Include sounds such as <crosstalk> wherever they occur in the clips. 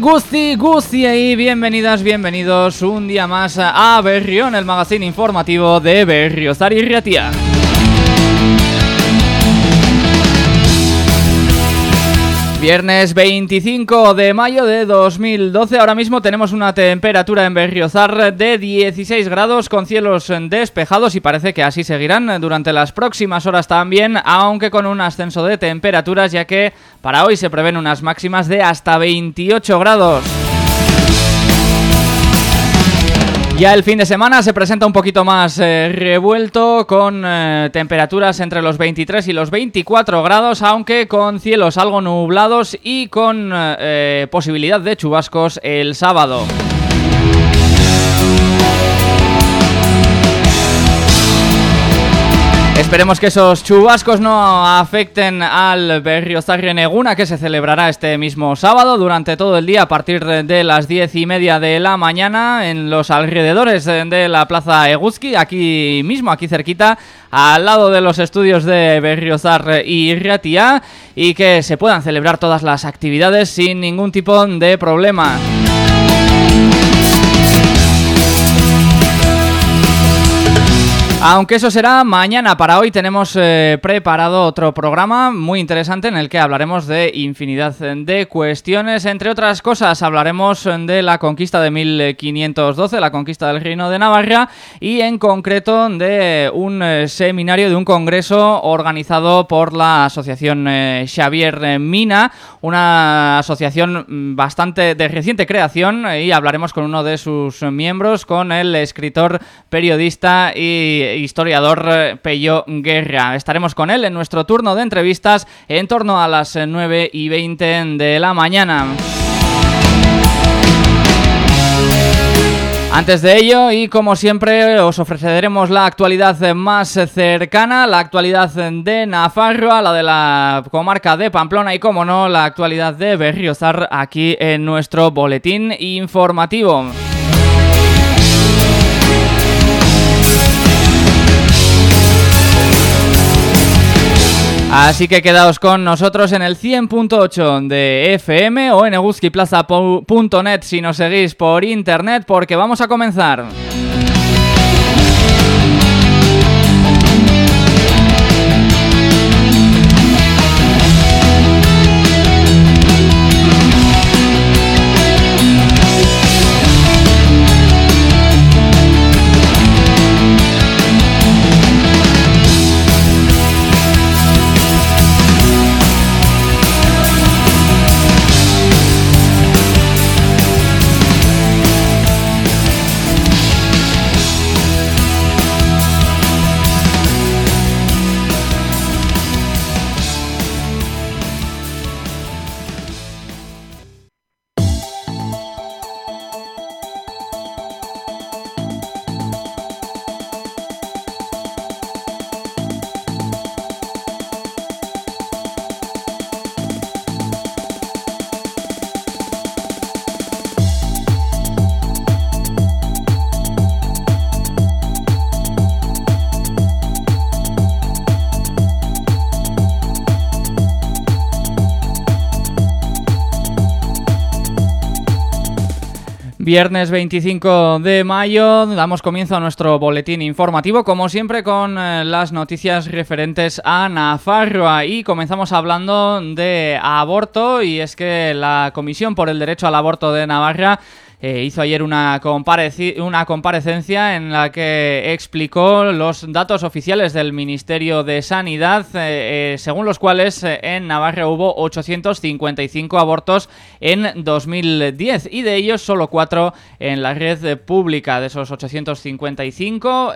Gusti Gusti y bienvenidas, bienvenidos un día más a Berrión, el magazine informativo de Berriozar y Riatia. Viernes 25 de mayo de 2012, ahora mismo tenemos una temperatura en Berriozar de 16 grados con cielos despejados y parece que así seguirán durante las próximas horas también, aunque con un ascenso de temperaturas ya que para hoy se prevén unas máximas de hasta 28 grados. Ya el fin de semana se presenta un poquito más eh, revuelto con eh, temperaturas entre los 23 y los 24 grados, aunque con cielos algo nublados y con eh, posibilidad de chubascos el sábado. Esperemos que esos chubascos no afecten al Berriozarri Neguna que se celebrará este mismo sábado durante todo el día a partir de las diez y media de la mañana en los alrededores de la Plaza Eguzki, aquí mismo, aquí cerquita, al lado de los estudios de Berriozar y Riatia y que se puedan celebrar todas las actividades sin ningún tipo de problema. Aunque eso será mañana, para hoy tenemos eh, preparado otro programa muy interesante en el que hablaremos de infinidad de cuestiones. Entre otras cosas, hablaremos de la conquista de 1512, la conquista del Reino de Navarra y en concreto de un eh, seminario, de un congreso organizado por la Asociación eh, Xavier Mina, una asociación mm, bastante de reciente creación y hablaremos con uno de sus miembros, con el escritor, periodista y historiador eh, Pello Guerra. Estaremos con él en nuestro turno de entrevistas en torno a las 9 y 20 de la mañana. Antes de ello, y como siempre, os ofreceremos la actualidad más cercana, la actualidad de Nafarroa, la de la comarca de Pamplona y, como no, la actualidad de Berriozar aquí en nuestro boletín informativo. Así que quedaos con nosotros en el 100.8 de FM o en eguskiplaza.net si nos seguís por internet porque vamos a comenzar. Viernes 25 de mayo damos comienzo a nuestro boletín informativo, como siempre con eh, las noticias referentes a Nafarroa. Y comenzamos hablando de aborto y es que la Comisión por el Derecho al Aborto de Navarra eh, hizo ayer una, una comparecencia en la que explicó los datos oficiales del Ministerio de Sanidad, eh, eh, según los cuales en Navarra hubo 855 abortos en 2010 y de ellos solo 4 en la red pública. De esos 855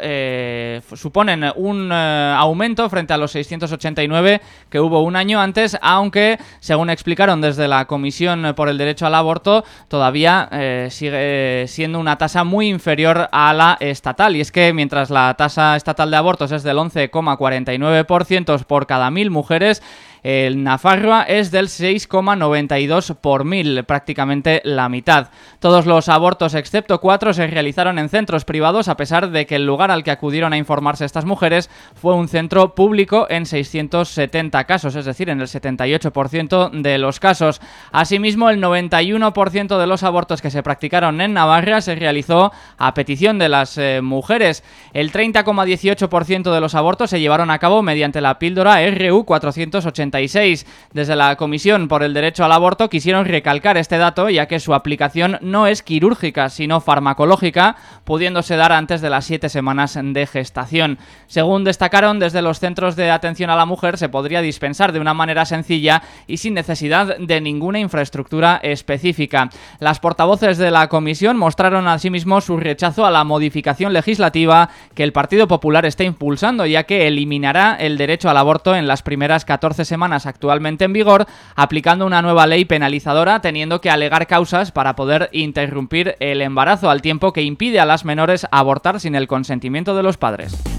suponen un aumento frente a los 689 que hubo un año antes, aunque según explicaron desde la Comisión por el Derecho al Aborto, todavía sigue siendo una tasa muy inferior a la estatal. Y es que mientras la tasa estatal de abortos es del 11,49% por cada mil mujeres, El Nafarroa es del 6,92 por mil, prácticamente la mitad. Todos los abortos, excepto cuatro, se realizaron en centros privados, a pesar de que el lugar al que acudieron a informarse estas mujeres fue un centro público en 670 casos, es decir, en el 78% de los casos. Asimismo, el 91% de los abortos que se practicaron en Navarra se realizó a petición de las eh, mujeres. El 30,18% de los abortos se llevaron a cabo mediante la píldora RU 486. Desde la Comisión por el Derecho al Aborto quisieron recalcar este dato ya que su aplicación no es quirúrgica sino farmacológica, pudiéndose dar antes de las siete semanas de gestación. Según destacaron desde los centros de atención a la mujer se podría dispensar de una manera sencilla y sin necesidad de ninguna infraestructura específica. Las portavoces de la Comisión mostraron asimismo su rechazo a la modificación legislativa que el Partido Popular está impulsando, ya que eliminará el derecho al aborto en las primeras 14 semanas actualmente en vigor, aplicando una nueva ley penalizadora, teniendo que alegar causas para poder interrumpir el embarazo, al tiempo que impide a las menores abortar sin el consentimiento de los padres.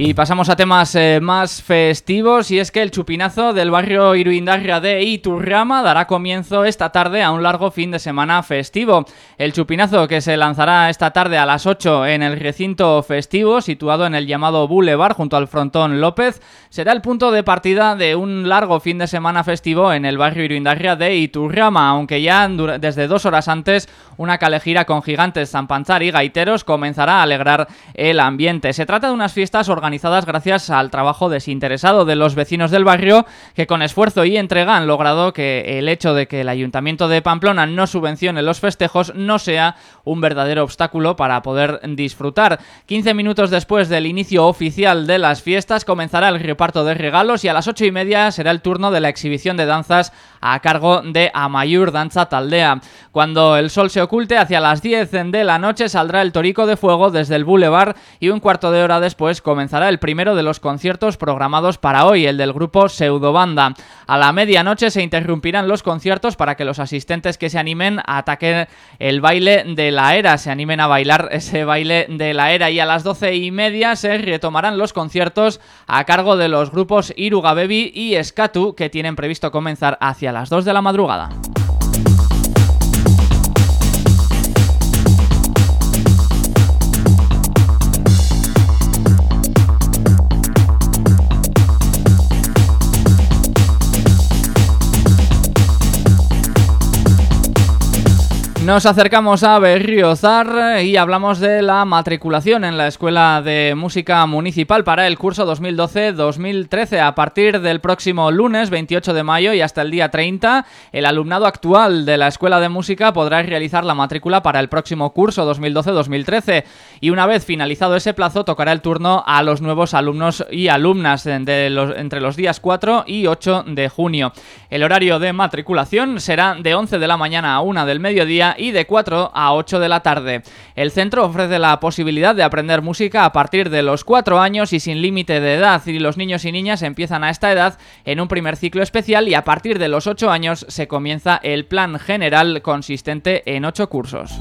Y pasamos a temas eh, más festivos y es que el chupinazo del barrio Iruindarria de Iturrama dará comienzo esta tarde a un largo fin de semana festivo. El chupinazo que se lanzará esta tarde a las 8 en el recinto festivo situado en el llamado Boulevard junto al frontón López será el punto de partida de un largo fin de semana festivo en el barrio Iruindarria de Iturrama, aunque ya desde dos horas antes una calejira con gigantes zampanzar y gaiteros comenzará a alegrar el ambiente. Se trata de unas fiestas organizadas gracias al trabajo desinteresado de los vecinos del barrio que con esfuerzo y entrega han logrado que el hecho de que el Ayuntamiento de Pamplona no subvencione los festejos no sea un verdadero obstáculo para poder disfrutar. 15 minutos después del inicio oficial de las fiestas comenzará el reparto de regalos y a las 8 y media será el turno de la exhibición de danzas a cargo de Amayur Danza Taldea. Cuando el sol se oculte hacia las 10 de la noche saldrá el torico de fuego desde el boulevard y un cuarto de hora después comenzará el primero de los conciertos programados para hoy, el del grupo Pseudobanda. A la medianoche se interrumpirán los conciertos para que los asistentes que se animen ataquen el baile de la era, se animen a bailar ese baile de la era y a las doce y media se retomarán los conciertos a cargo de los grupos Iruga Baby y Skatu que tienen previsto comenzar hacia las 2 de la madrugada. Nos acercamos a Berriozar y hablamos de la matriculación en la Escuela de Música Municipal para el curso 2012-2013. A partir del próximo lunes 28 de mayo y hasta el día 30, el alumnado actual de la Escuela de Música podrá realizar la matrícula para el próximo curso 2012-2013 y una vez finalizado ese plazo tocará el turno a los nuevos alumnos y alumnas entre los días 4 y 8 de junio. El horario de matriculación será de 11 de la mañana a 1 del mediodía y de 4 a 8 de la tarde. El centro ofrece la posibilidad de aprender música a partir de los 4 años y sin límite de edad y los niños y niñas empiezan a esta edad en un primer ciclo especial y a partir de los 8 años se comienza el plan general consistente en 8 cursos.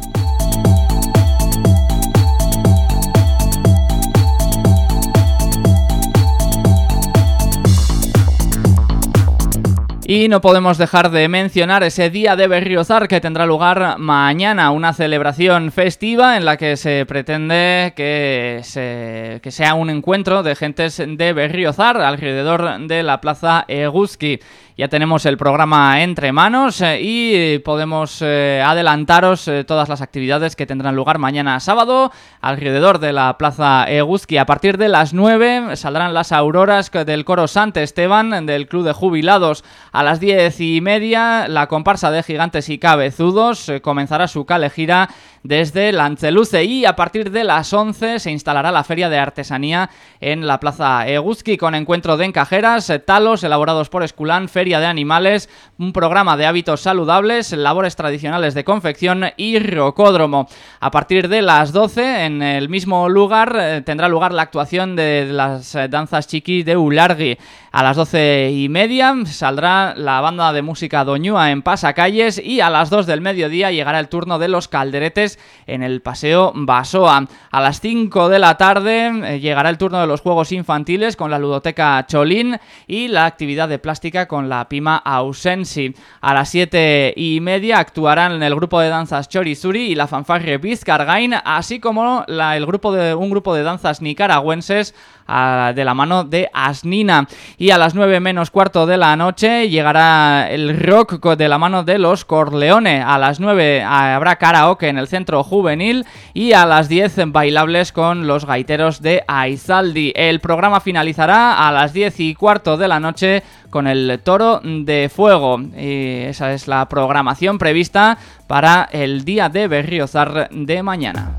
Y no podemos dejar de mencionar ese día de Berriozar que tendrá lugar mañana, una celebración festiva en la que se pretende que, sea un encuentro de gentes de Berriozar alrededor de la plaza Eguski. Ya tenemos el programa entre manos eh, y podemos eh, adelantaros eh, todas las actividades que tendrán lugar mañana sábado alrededor de la Plaza Eguzki. A partir de las 9 saldrán las auroras del coro Sant Esteban del Club de Jubilados. A las 10 y media la comparsa de gigantes y cabezudos comenzará su calejira desde Lanceluce y a partir de las 11 se instalará la Feria de Artesanía en la Plaza Eguzki con encuentro de encajeras, talos elaborados por Esculán, feria de animales, un programa de hábitos saludables, labores tradicionales de confección y rocódromo. A partir de las 12, en el mismo lugar, eh, tendrá lugar la actuación de las eh, danzas chiquis de Ulargui. A las 12 y media saldrá la banda de música Doñúa en Pasacalles y a las 2 del mediodía llegará el turno de los calderetes en el Paseo Basoa. A las 5 de la tarde eh, llegará el turno de los juegos infantiles con la ludoteca Cholín y la actividad de plástica con la Pima Ausensi. A las 7 y media actuarán el grupo de danzas Chorizuri y la fanfarre Vizcargain, así como el grupo de, un grupo de danzas nicaragüenses de la mano de Asnina. Y a las 9 menos cuarto de la noche llegará el rock de la mano de los Corleone. A las 9 habrá karaoke en el centro juvenil y a las 10 bailables con los gaiteros de Aizaldi. El programa finalizará a las 10 y cuarto de la noche con el Toro de Fuego. Y esa es la programación prevista para el día de Berriozar de mañana.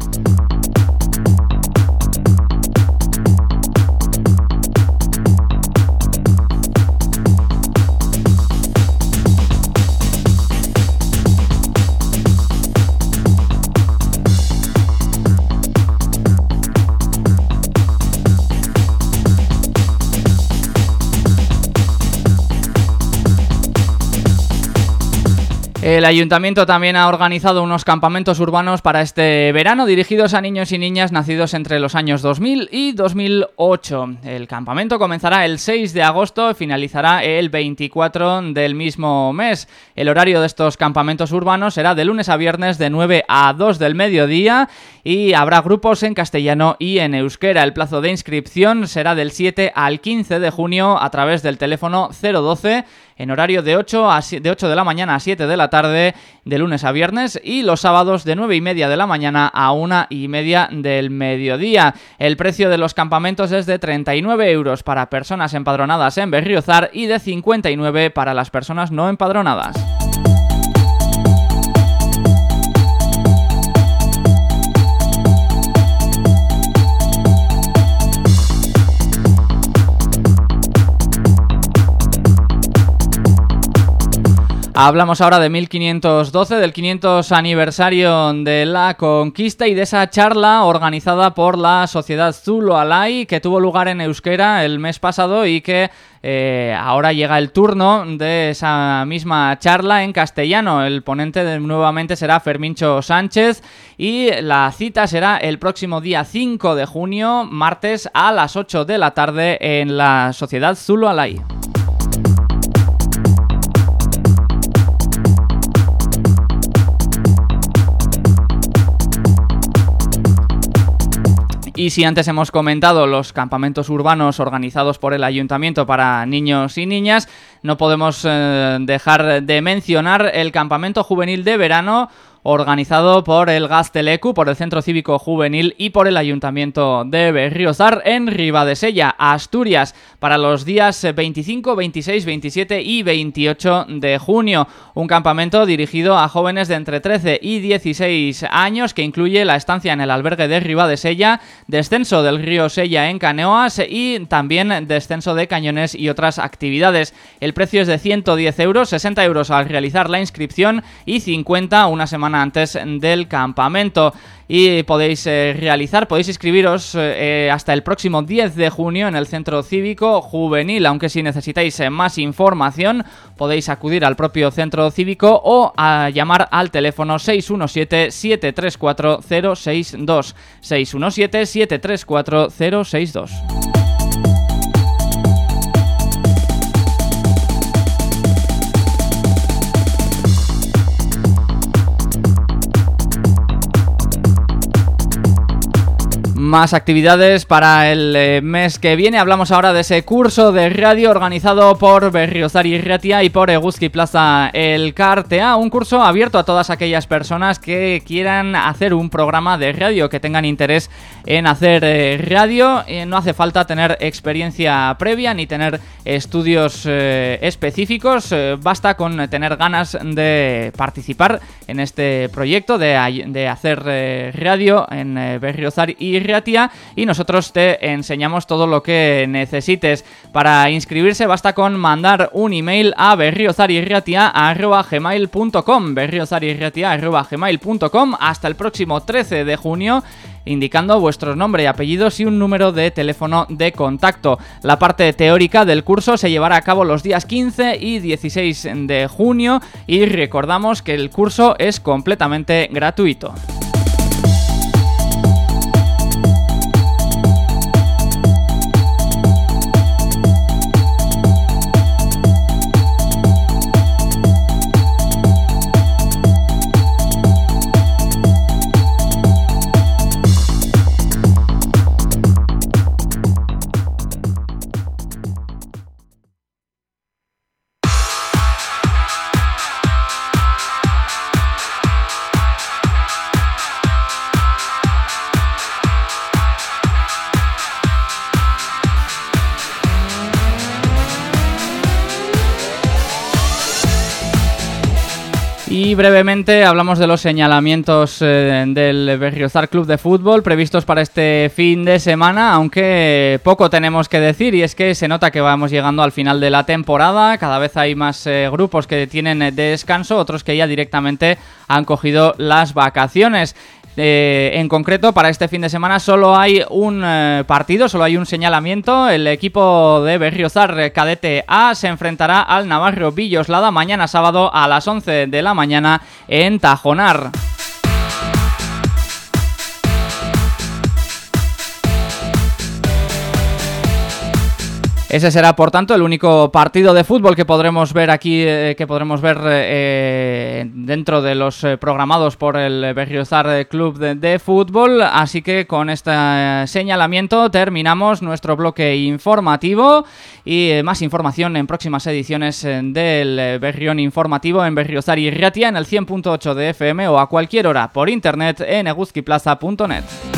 El ayuntamiento también ha organizado unos campamentos urbanos para este verano dirigidos a niños y niñas nacidos entre los años 2000 y 2008. El campamento comenzará el 6 de agosto y finalizará el 24 del mismo mes. El horario de estos campamentos urbanos será de lunes a viernes de 9 a 2 del mediodía y habrá grupos en castellano y en euskera. El plazo de inscripción será del 7 al 15 de junio a través del teléfono 012 en horario de 8, a, de 8 de la mañana a 7 de la tarde, de lunes a viernes, y los sábados de 9 y media de la mañana a 1 y media del mediodía. El precio de los campamentos es de 39 euros para personas empadronadas en Berriozar y de 59 para las personas no empadronadas. Hablamos ahora de 1512, del 500 aniversario de la conquista y de esa charla organizada por la Sociedad Zulo Alay que tuvo lugar en euskera el mes pasado y que eh, ahora llega el turno de esa misma charla en castellano. El ponente nuevamente será Fermincho Sánchez y la cita será el próximo día 5 de junio, martes a las 8 de la tarde en la Sociedad Zulo Alay. Y si antes hemos comentado los campamentos urbanos organizados por el ayuntamiento para niños y niñas, no podemos eh, dejar de mencionar el campamento juvenil de verano organizado por el Gastelecu, por el Centro Cívico Juvenil y por el Ayuntamiento de Berriozar en Ribadesella, Asturias, para los días 25, 26, 27 y 28 de junio. Un campamento dirigido a jóvenes de entre 13 y 16 años que incluye la estancia en el albergue de Ribadesella, descenso del río Sella en canoas y también descenso de cañones y otras actividades. El precio es de 110 euros, 60 euros al realizar la inscripción y 50 una semana antes del campamento. Y podéis eh, realizar, podéis inscribiros eh, hasta el próximo 10 de junio en el Centro Cívico Juvenil, aunque si necesitáis eh, más información podéis acudir al propio Centro Cívico o a llamar al teléfono 617-734-062 617-734-062 Más actividades para el eh, mes que viene. Hablamos ahora de ese curso de radio organizado por Berriozar y Ratia y por Eguski Plaza El Cartea. Un curso abierto a todas aquellas personas que quieran hacer un programa de radio, que tengan interés en hacer eh, radio. Eh, no hace falta tener experiencia previa ni tener estudios específicos. basta con tener ganas de participar en este proyecto de, hacer radio en Berriozar y Ratia Y nosotros te enseñamos todo lo que necesites. Para inscribirse basta con mandar un email a berriozarirratia.gmail.com berriozarirratia.gmail.com hasta el próximo 13 de junio indicando vuestros nombre y apellidos y un número de teléfono de contacto. La parte teórica del curso se llevará a cabo los días 15 y 16 de junio y recordamos que el curso es completamente gratuito. Brevemente hablamos de los señalamientos eh, del Berriozar Club de Fútbol previstos para este fin de semana, aunque poco tenemos que decir y es que se nota que vamos llegando al final de la temporada, cada vez hay más eh, grupos que tienen descanso, otros que ya directamente han cogido las vacaciones. Eh, en concreto, para este fin de semana solo hay un eh, partido, solo hay un señalamiento. El equipo de Berriozar eh, Cadete A se enfrentará al Navarro Villoslada mañana sábado a las 11 de la mañana en Tajonar. Ese será, por tanto, el único partido de fútbol que podremos ver aquí, eh, que podremos ver eh, dentro de los eh, programados por el Berriozar Club de, Fútbol. Así que con este señalamiento terminamos nuestro bloque informativo y más información en próximas ediciones del Berrión Informativo en Berriozar y Riatia en el 100.8 de FM o a cualquier hora por internet en eguzquiplaza.net.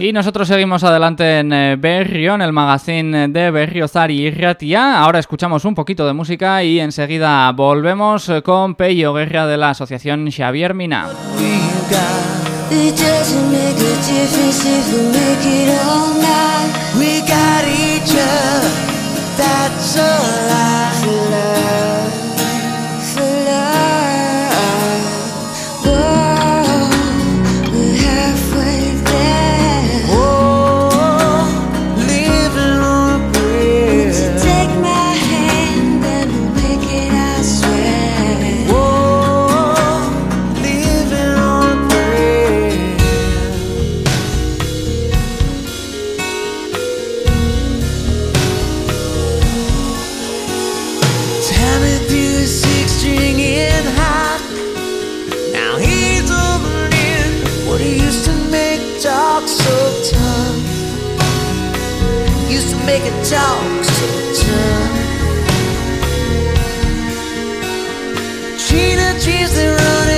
Y nosotros seguimos adelante en eh, Berrión, el magazine de Berriozar y Ratia. Ahora escuchamos un poquito de música y enseguida volvemos con Peyo Guerra de la asociación Xavier Mina. We talks to Gina trees that run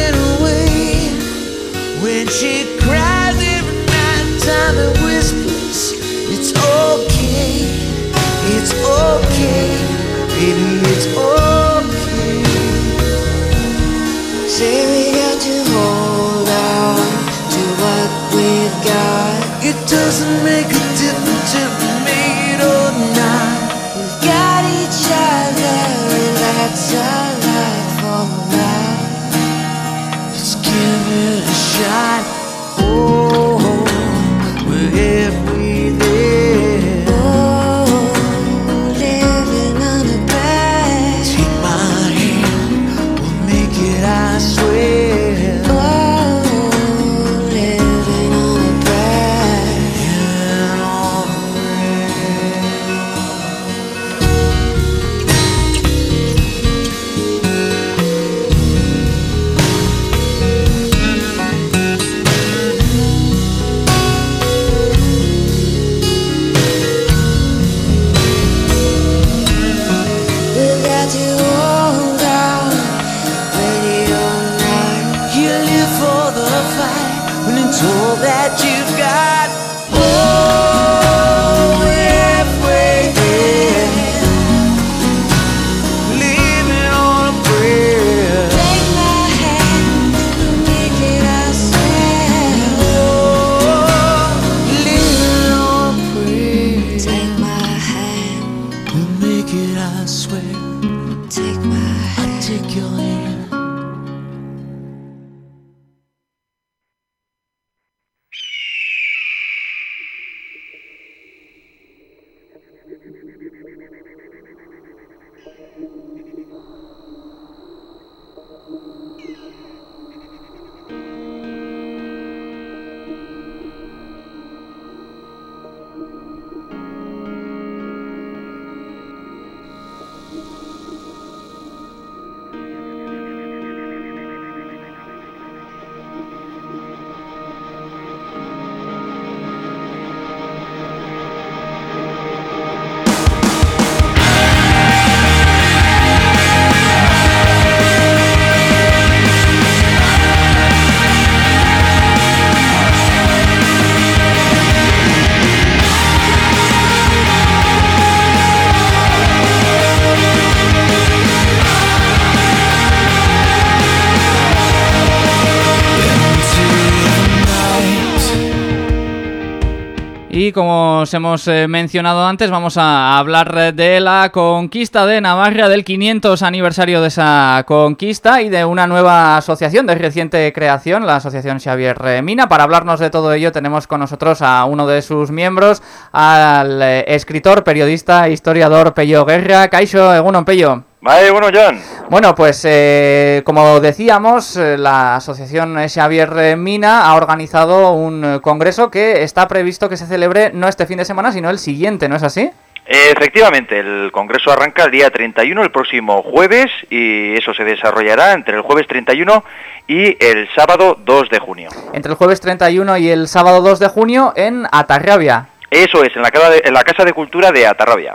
Y como os hemos eh, mencionado antes, vamos a hablar de la conquista de Navarra, del 500 aniversario de esa conquista y de una nueva asociación de reciente creación, la Asociación Xavier Mina. Para hablarnos de todo ello tenemos con nosotros a uno de sus miembros, al eh, escritor, periodista, historiador Pello Guerra. Caixo, Egunon Pello. Vale, bueno, John. Bueno, pues eh, como decíamos, eh, la Asociación Xavier Mina ha organizado un eh, congreso que está previsto que se celebre no este fin de semana, sino el siguiente, ¿no es así? Efectivamente, el congreso arranca el día 31, el próximo jueves, y eso se desarrollará entre el jueves 31 y el sábado 2 de junio. Entre el jueves 31 y el sábado 2 de junio en Atarrabia. Eso es, en la, casa de, en la Casa de Cultura de Atarrabia.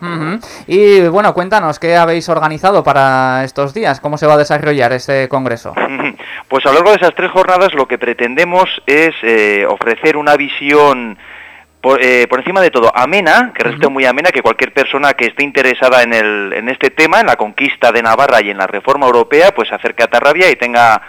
Y bueno, cuéntanos, ¿qué habéis organizado para estos días? ¿Cómo se va a desarrollar este congreso? Pues a lo largo de esas tres jornadas lo que pretendemos es eh, ofrecer una visión por, eh, por encima de todo amena, que resulte muy amena, que cualquier persona que esté interesada en, el, en este tema, en la conquista de Navarra y en la reforma europea, pues se acerque a Atarrabia y tenga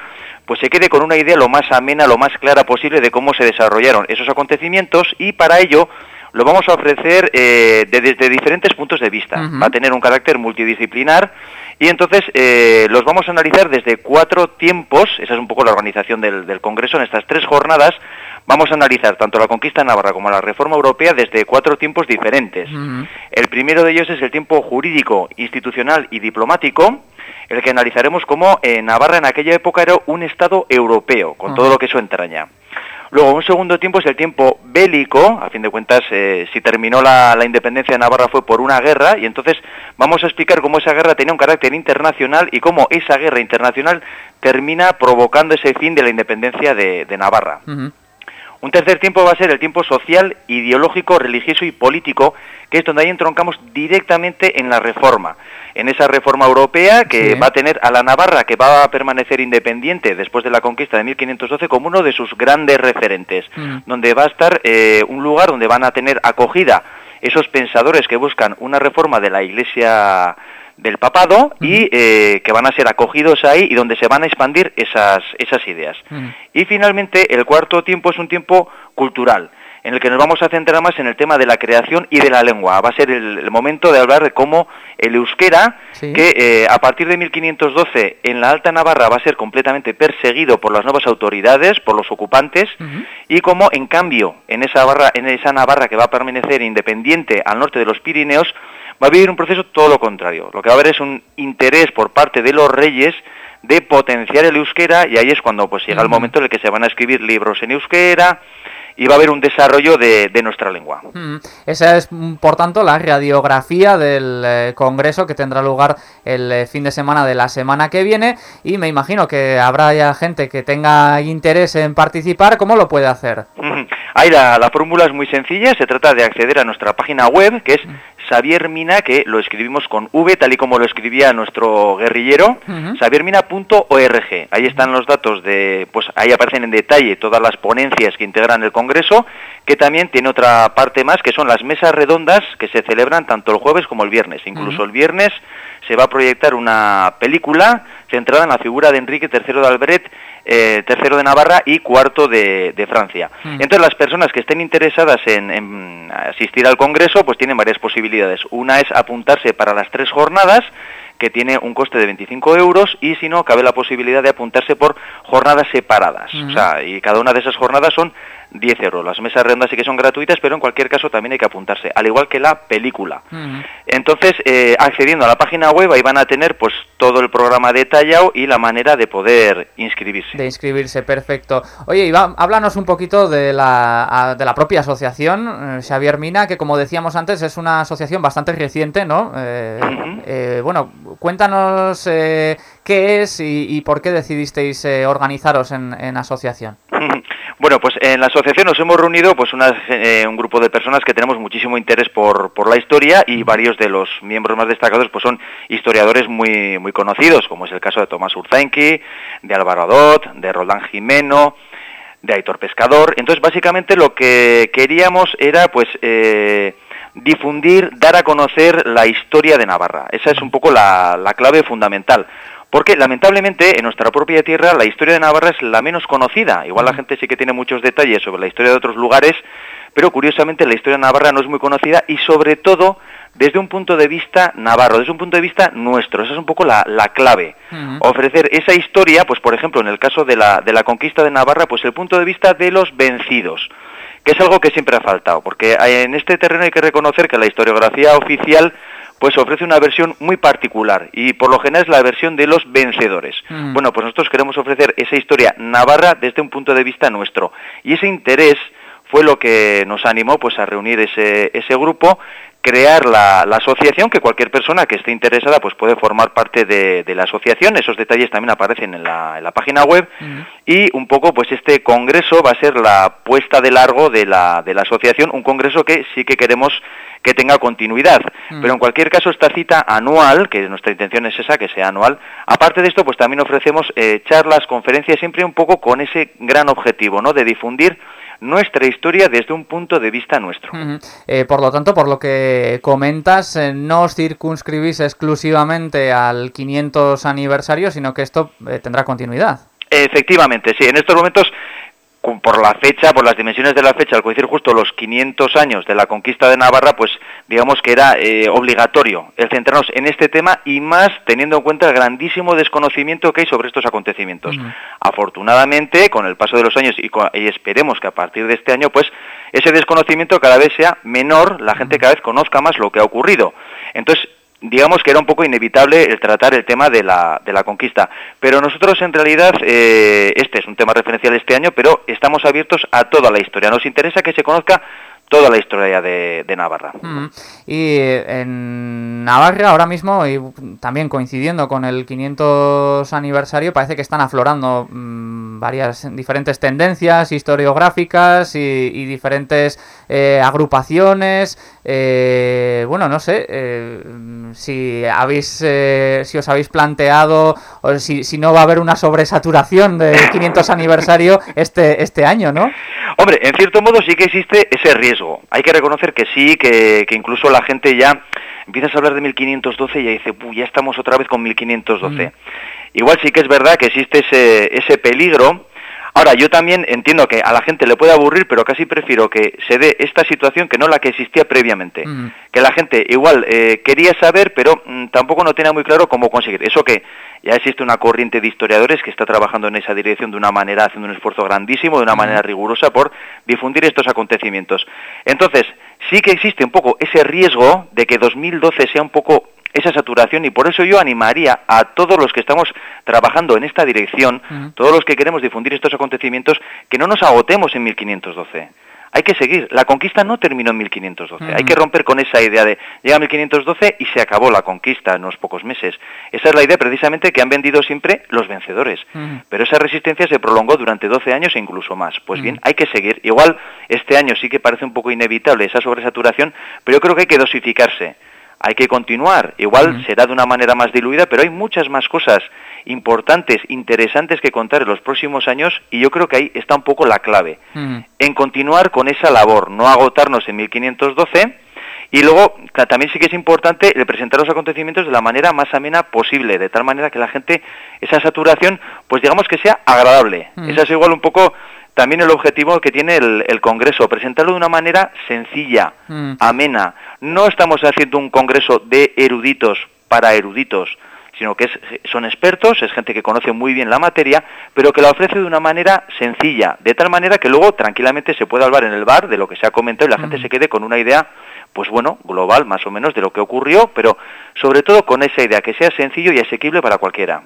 pues se quede con una idea lo más amena, lo más clara posible de cómo se desarrollaron esos acontecimientos y para ello lo vamos a ofrecer eh, de- desde diferentes puntos de vista. Va a tener un carácter multidisciplinar y entonces eh, los vamos a analizar desde cuatro tiempos, esa es un poco la organización del, del Congreso, en estas tres jornadas vamos a analizar tanto la conquista de Navarra como la reforma europea desde cuatro tiempos diferentes. El primero de ellos es el tiempo jurídico, institucional y diplomático, el que analizaremos cómo eh, Navarra en aquella época era un Estado europeo, con todo lo que eso entraña. Luego, un segundo tiempo es el tiempo bélico, a fin de cuentas, eh, si terminó la, independencia de Navarra fue por una guerra, y entonces vamos a explicar cómo esa guerra tenía un carácter internacional y cómo esa guerra internacional termina provocando ese fin de la independencia de, Navarra. Un tercer tiempo va a ser el tiempo social, ideológico, religioso y político, que es donde ahí entroncamos directamente en la reforma. En esa reforma europea que Sí. va a tener a la Navarra, que va a permanecer independiente después de la conquista de 1512, como uno de sus grandes referentes, Ujú. donde va a estar eh, un lugar donde van a tener acogida esos pensadores que buscan una reforma de la Iglesia del papado y eh, que van a ser acogidos ahí y donde se van a expandir esas, esas ideas. Y finalmente, el cuarto tiempo es un tiempo cultural, en el que nos vamos a centrar más en el tema de la creación y de la lengua. Va a ser el, el momento de hablar de cómo el euskera, Sí. que eh, a partir de 1512 en la Alta Navarra va a ser completamente perseguido por las nuevas autoridades, por los ocupantes, y cómo en cambio en esa, barra, en esa Navarra que va a permanecer independiente al norte de los Pirineos, va a vivir un proceso todo lo contrario. Lo que va a haber es un interés por parte de los reyes de potenciar el euskera y ahí es cuando pues llega el momento en el que se van a escribir libros en euskera y va a haber un desarrollo de, de nuestra lengua. Mm, Esa es, mm, por tanto, la radiografía del eh, Congreso que tendrá lugar el eh, fin de semana de la semana que viene y me imagino que habrá ya gente que tenga interés en participar. ¿Cómo lo puede hacer? Ahí la, la fórmula es muy sencilla, se trata de acceder a nuestra página web, que es Xavier Mina, que lo escribimos con V, tal y como lo escribía nuestro guerrillero, Ujú. xaviermina.org. Ahí están los datos de, pues ahí aparecen en detalle todas las ponencias que integran el Congreso, que también tiene otra parte más, que son las mesas redondas que se celebran tanto el jueves como el viernes. Incluso el viernes se va a proyectar una película centrada en la figura de Enrique III de Alberet, eh, tercero de Navarra y cuarto de, de Francia. Mm. Entonces las personas que estén interesadas en, en asistir al Congreso pues tienen varias posibilidades. Una es apuntarse para las tres jornadas que tiene un coste de 25 euros y si no, cabe la posibilidad de apuntarse por jornadas separadas. Ujú. O sea, y cada una de esas jornadas son 10 euros. Las mesas redondas sí que son gratuitas, pero en cualquier caso también hay que apuntarse, al igual que la película. Entonces, eh, accediendo a la página web, ahí van a tener pues todo el programa detallado y la manera de poder inscribirse. De inscribirse, perfecto. Oye, Iván, háblanos un poquito de la, de la propia asociación, eh, Xavier Mina, que como decíamos antes es una asociación bastante reciente, ¿no? Eh, eh, bueno, cuéntanos eh, qué es y, y por qué decidisteis eh, organizaros en, en asociación. Bueno, pues en la asociación nos hemos reunido pues eh, un grupo de personas que tenemos muchísimo interés por, por la historia y varios de los miembros más destacados pues son historiadores muy, muy conocidos, como es el caso de Tomás Urzainqui, de Álvaro Adot, de Roldán Jimeno, de Aitor Pescador. Entonces, básicamente lo que queríamos era pues eh, difundir, dar a conocer la historia de Navarra. Esa es un poco la, la clave fundamental. Porque lamentablemente en nuestra propia tierra la historia de Navarra es la menos conocida. Igual la gente sí que tiene muchos detalles sobre la historia de otros lugares, pero curiosamente la historia de Navarra no es muy conocida y sobre todo desde un punto de vista navarro, desde un punto de vista nuestro. Esa es un poco la, la clave. Ofrecer esa historia, pues por ejemplo en el caso de la, de la conquista de Navarra, pues el punto de vista de los vencidos que es algo que siempre ha faltado, porque en este terreno hay que reconocer que la historiografía oficial pues ofrece una versión muy particular y por lo general es la versión de los vencedores. Mm. Bueno, pues nosotros queremos ofrecer esa historia navarra desde un punto de vista nuestro y ese interés fue lo que nos animó pues a reunir ese, ese grupo crear la, la asociación que cualquier persona que esté interesada pues puede formar parte de, de la asociación esos detalles también aparecen en la, en la página web y un poco pues este congreso va a ser la puesta de largo de la, de la asociación, un congreso que sí que queremos que tenga continuidad. Mm. Pero en cualquier caso esta cita anual, que nuestra intención es esa, que sea anual, aparte de esto pues también ofrecemos eh, charlas, conferencias, siempre un poco con ese gran objetivo, ¿no? De difundir nuestra historia desde un punto de vista nuestro. Eh, por lo tanto, por lo que comentas, eh, no os circunscribís exclusivamente al 500 aniversario, sino que esto eh, tendrá continuidad. Efectivamente, sí. En estos momentos, por la fecha, por las dimensiones de la fecha, al coincidir justo los 500 años de la conquista de Navarra, pues digamos que era eh, obligatorio el centrarnos en este tema y más teniendo en cuenta el grandísimo desconocimiento que hay sobre estos acontecimientos. Afortunadamente, con el paso de los años y, y esperemos que a partir de este año, pues ese desconocimiento cada vez sea menor, la gente cada vez conozca más lo que ha ocurrido. Entonces, digamos que era un poco inevitable el tratar el tema de la, de la conquista. Pero nosotros en realidad, eh, este es un tema referencial este año, pero estamos abiertos a toda la historia. Nos interesa que se conozca toda la historia de, Navarra. Mm. Y eh, en Navarra ahora mismo, y también coincidiendo con el 500 aniversario, parece que están aflorando mm, varias diferentes tendencias historiográficas y, y diferentes eh, agrupaciones. Eh, bueno, no sé eh, si habéis, eh, si os habéis planteado o si, si no va a haber una sobresaturación del <laughs> 500 aniversario este este año, ¿no? Hombre, en cierto modo sí que existe ese riesgo. Hay que reconocer que sí, que, que incluso la gente ya empiezas a hablar de 1512 y ya dice, "Puh, ya estamos otra vez con 1512. Igual sí que es verdad que existe ese, ese peligro. Ahora, yo también entiendo que a la gente le puede aburrir, pero casi prefiero que se dé esta situación que no la que existía previamente. Mm. Que la gente igual eh, quería saber, pero mm, tampoco no tenía muy claro cómo conseguir. Eso que ya existe una corriente de historiadores que está trabajando en esa dirección de una manera, haciendo un esfuerzo grandísimo, de una manera rigurosa por difundir estos acontecimientos. Entonces, sí que existe un poco ese riesgo de que 2012 sea un poco esa saturación y por eso yo animaría a todos los que estamos trabajando en esta dirección, todos los que queremos difundir estos acontecimientos, que no nos agotemos en 1512. Hay que seguir. La conquista no terminó en 1512. Hay que romper con esa idea de llega 1512 y se acabó la conquista en unos pocos meses. Esa es la idea precisamente que han vendido siempre los vencedores. Pero esa resistencia se prolongó durante 12 años e incluso más. Pues bien, hay que seguir. Igual este año sí que parece un poco inevitable esa sobresaturación, pero yo creo que hay que dosificarse. Hay que continuar. Igual Mm. será de una manera más diluida, pero hay muchas más cosas importantes, interesantes que contar en los próximos años y yo creo que ahí está un poco la clave en continuar con esa labor, no agotarnos en 1512 Y luego también sí que es importante presentar los acontecimientos de la manera más amena posible, de tal manera que la gente, esa saturación, pues digamos que sea agradable. Mm. Esa es igual un poco también el objetivo que tiene el, Congreso, presentarlo de una manera sencilla, mm. amena. No estamos haciendo un Congreso de eruditos para eruditos, sino que son expertos, es gente que conoce muy bien la materia, pero que la ofrece de una manera sencilla, de tal manera que luego tranquilamente se pueda hablar en el bar de lo que se ha comentado y la gente se quede con una idea pues bueno, global más o menos de lo que ocurrió, pero sobre todo con esa idea que sea sencillo y asequible para cualquiera.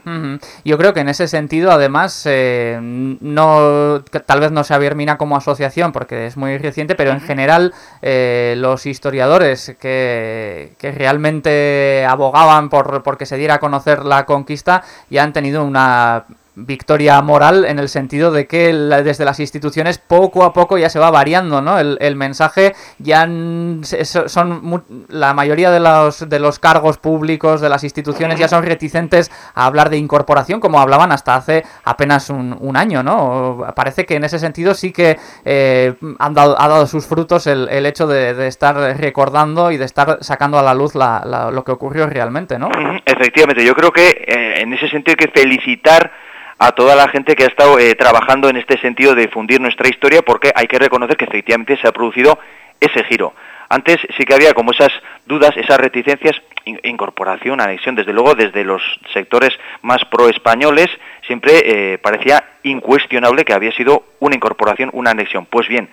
Yo creo que en ese sentido, además, eh, no tal vez no se Mina como asociación porque es muy reciente, pero en general eh, los historiadores que, que realmente abogaban por, por que se diera a conocer la conquista ya han tenido una victoria moral en el sentido de que desde las instituciones poco a poco ya se va variando ¿no? el, mensaje ya son la mayoría de los, de los cargos públicos de las instituciones ya son reticentes a hablar de incorporación como hablaban hasta hace apenas un, año no parece que en ese sentido sí que eh, han dado, ha dado sus frutos el, el hecho de, estar recordando y de estar sacando a la luz lo que ocurrió realmente no efectivamente yo creo que eh, en ese sentido hay que felicitar a toda la gente que ha estado eh, trabajando en este sentido de difundir nuestra historia, porque hay que reconocer que efectivamente se ha producido ese giro. Antes sí que había como esas dudas, esas reticencias, incorporación, anexión, desde luego desde los sectores más pro-españoles, siempre eh, parecía incuestionable que había sido una incorporación, una anexión. Pues bien,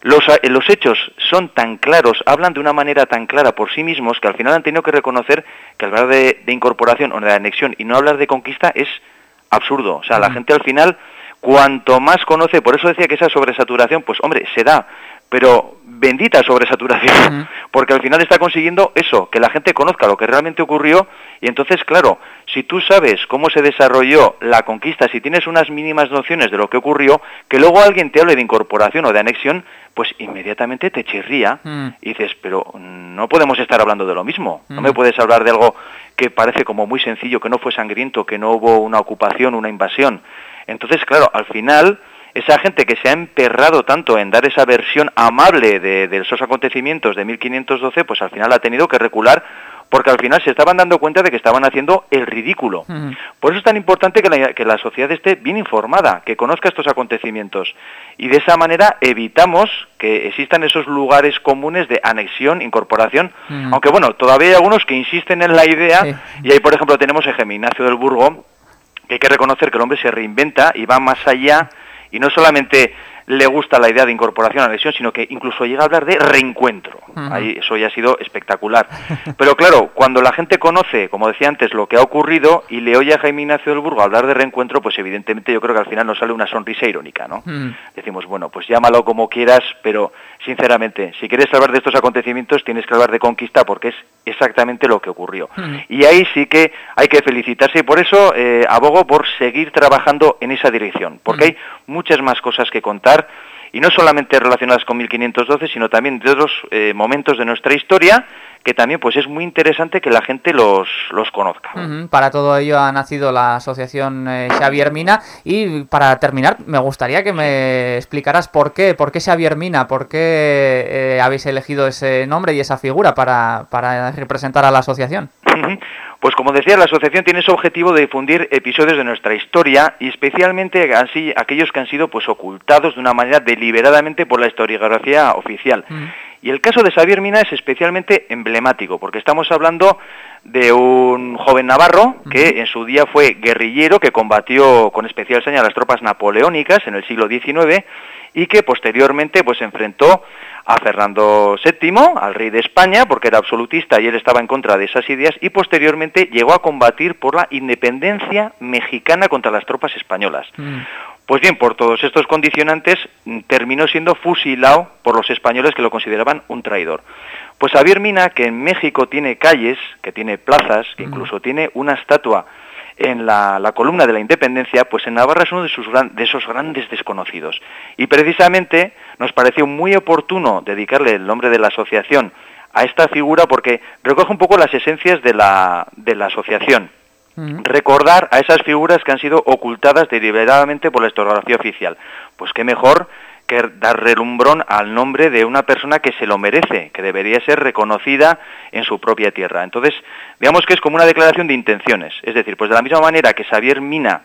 los, eh, los, hechos son tan claros, hablan de una manera tan clara por sí mismos, que al final han tenido que reconocer que hablar de, de incorporación o de anexión y no hablar de conquista es absurdo. O sea, la gente al final, cuanto más conoce, por eso decía que esa sobresaturación, pues hombre, se da, pero bendita sobresaturación, porque al final está consiguiendo eso, que la gente conozca lo que realmente ocurrió, y entonces, claro, si tú sabes cómo se desarrolló la conquista, si tienes unas mínimas nociones de lo que ocurrió, que luego alguien te hable de incorporación o de anexión, pues inmediatamente te chirría y dices, pero no podemos estar hablando de lo mismo, no me puedes hablar de algo que parece como muy sencillo, que no fue sangriento, que no hubo una ocupación, una invasión. Entonces, claro, al final, esa gente que se ha emperrado tanto en dar esa versión amable de, de esos acontecimientos de 1512, pues al final ha tenido que recular porque al final se estaban dando cuenta de que estaban haciendo el ridículo. Por eso es tan importante que la, que la, sociedad esté bien informada, que conozca estos acontecimientos. Y de esa manera evitamos que existan esos lugares comunes de anexión, incorporación, aunque bueno, todavía hay algunos que insisten en la idea, y ahí por ejemplo tenemos a Ignacio del Burgo, que hay que reconocer que el hombre se reinventa y va más allá, y no solamente le gusta la idea de incorporación a la lesión, sino que incluso llega a hablar de reencuentro. Ahí eso ya ha sido espectacular. <laughs> Pero claro, cuando la gente conoce, como decía antes, lo que ha ocurrido y le oye a Jaime Ignacio del Burgo hablar de reencuentro, pues evidentemente yo creo que al final nos sale una sonrisa irónica, ¿no? Decimos, bueno, pues llámalo como quieras, pero sinceramente, si quieres hablar de estos acontecimientos, tienes que hablar de conquista porque es exactamente lo que ocurrió. Y ahí sí que hay que felicitarse y por eso eh, abogo por seguir trabajando en esa dirección, porque hay muchas más cosas que contar y no solamente relacionadas con 1512, sino también de otros eh, momentos de nuestra historia que también pues es muy interesante que la gente los, los conozca. Para todo ello ha nacido la asociación eh, Xavier Mina y para terminar me gustaría que me explicaras por qué, por qué Xavier Mina, por qué eh, habéis elegido ese nombre y esa figura para, para representar a la asociación. Pues como decía, la asociación tiene ese objetivo de difundir episodios de nuestra historia y especialmente así aquellos que han sido pues ocultados de una manera deliberadamente por la historiografía oficial. Y el caso de Xavier Mina es especialmente emblemático, porque estamos hablando de un joven navarro que en su día fue guerrillero, que combatió con especial señal a las tropas napoleónicas en el siglo XIX y que posteriormente pues enfrentó a Fernando VII, al rey de España, porque era absolutista y él estaba en contra de esas ideas, y posteriormente llegó a combatir por la independencia mexicana contra las tropas españolas. Mm. Pues bien, por todos estos condicionantes mm, terminó siendo fusilado por los españoles que lo consideraban un traidor. Pues Javier Mina, que en México tiene calles, que tiene plazas, que incluso tiene una estatua en la, columna de la independencia, pues en Navarra es uno de, sus, de esos grandes desconocidos. Y precisamente nos pareció muy oportuno dedicarle el nombre de la asociación a esta figura porque recoge un poco las esencias de la, de la asociación recordar a esas figuras que han sido ocultadas deliberadamente por la historiografía oficial. Pues qué mejor que dar relumbrón al nombre de una persona que se lo merece, que debería ser reconocida en su propia tierra. Entonces, veamos que es como una declaración de intenciones. Es decir, pues de la misma manera que Xavier Mina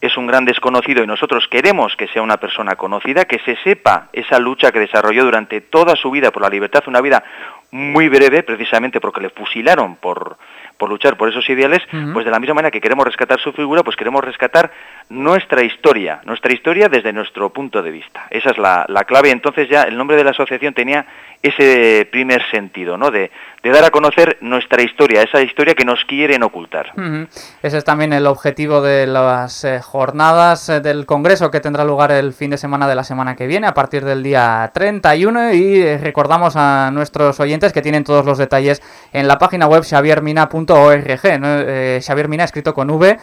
es un gran desconocido y nosotros queremos que sea una persona conocida, que se sepa esa lucha que desarrolló durante toda su vida por la libertad, una vida muy breve, precisamente porque le fusilaron por, por luchar por esos ideales, pues de la misma manera que queremos rescatar su figura, pues queremos rescatar nuestra historia, nuestra historia desde nuestro punto de vista. Esa es la, la clave. Entonces ya el nombre de la asociación tenía ese primer sentido, ¿no? De, de dar a conocer nuestra historia, esa historia que nos quieren ocultar. Ese es también el objetivo de las eh, jornadas eh, del Congreso que tendrá lugar el fin de semana de la semana que viene, a partir del día 31. Y eh, recordamos a nuestros oyentes que tienen todos los detalles en la página web xaviermina.org. ¿no? Xavier Mina escrito con V,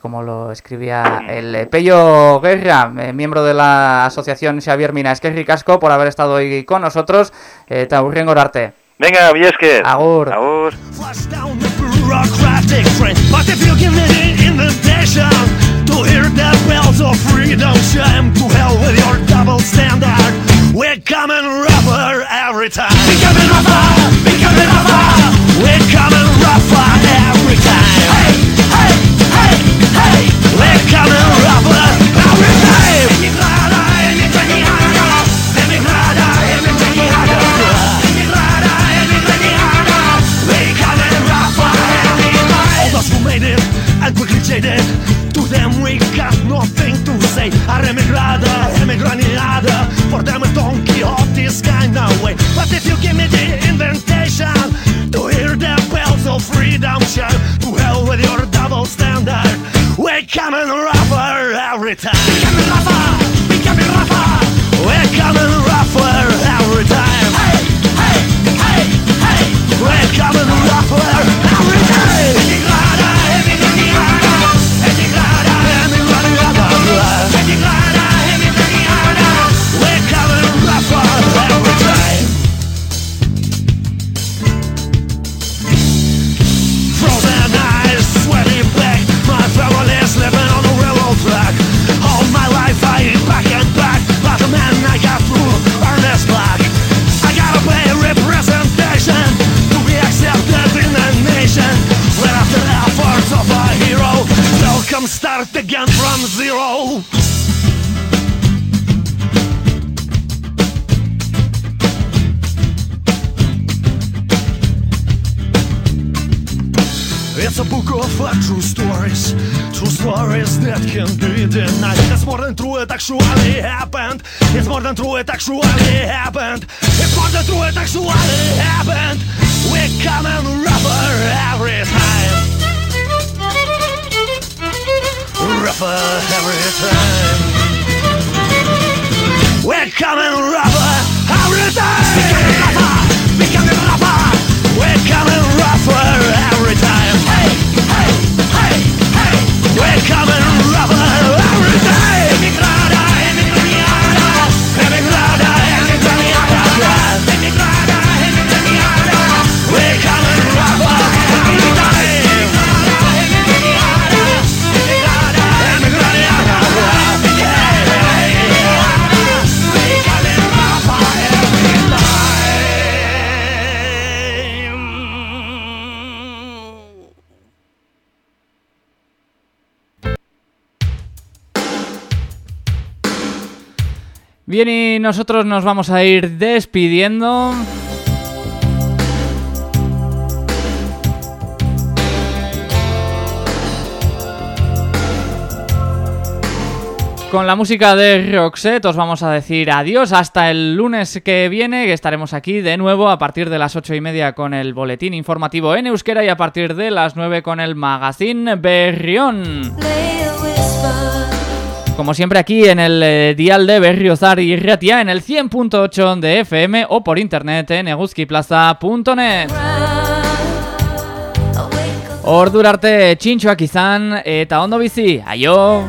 como lo escribía el Pello Guerra, miembro de la asociación Xavier Mina. Es que es ricasco por haber estado hoy con nosotros. Eh, Orarte. Venga, Villesquez. Agur. Agur. Flush down the bureaucratic train. But if you give me the invitation to hear the bells of freedom chime, to hell with your double standard. We're coming rougher every time. We're coming rougher. We're coming rougher. We're coming rougher every time. Hey, hey, hey, hey. We're coming rougher jaded. To them we got nothing to say. A Arremigrada, emigraniada For them it's Don Quixote's kind of way. But if you give me the invitation To hear the bells of freedom chime To hell with your double standard. We're coming rougher every time. We're coming rougher, we're coming rougher actually happened. It's not the truth, it actually happened. We come and rubber every time. Rubber every time. We come and rubber every time. Bien, y nosotros nos vamos a ir despidiendo. Con la música de Roxette os vamos a decir adiós hasta el lunes que viene, que estaremos aquí de nuevo a partir de las ocho y media con el boletín informativo en euskera y a partir de las 9 con el magazine Berrión. Como siempre aquí en el eh, dial de Berriozar y Ratia en el 100.8 de FM o por internet en eguzkiplaza.net. Ordura arte txintxoak izan eta ondo bizi, aio!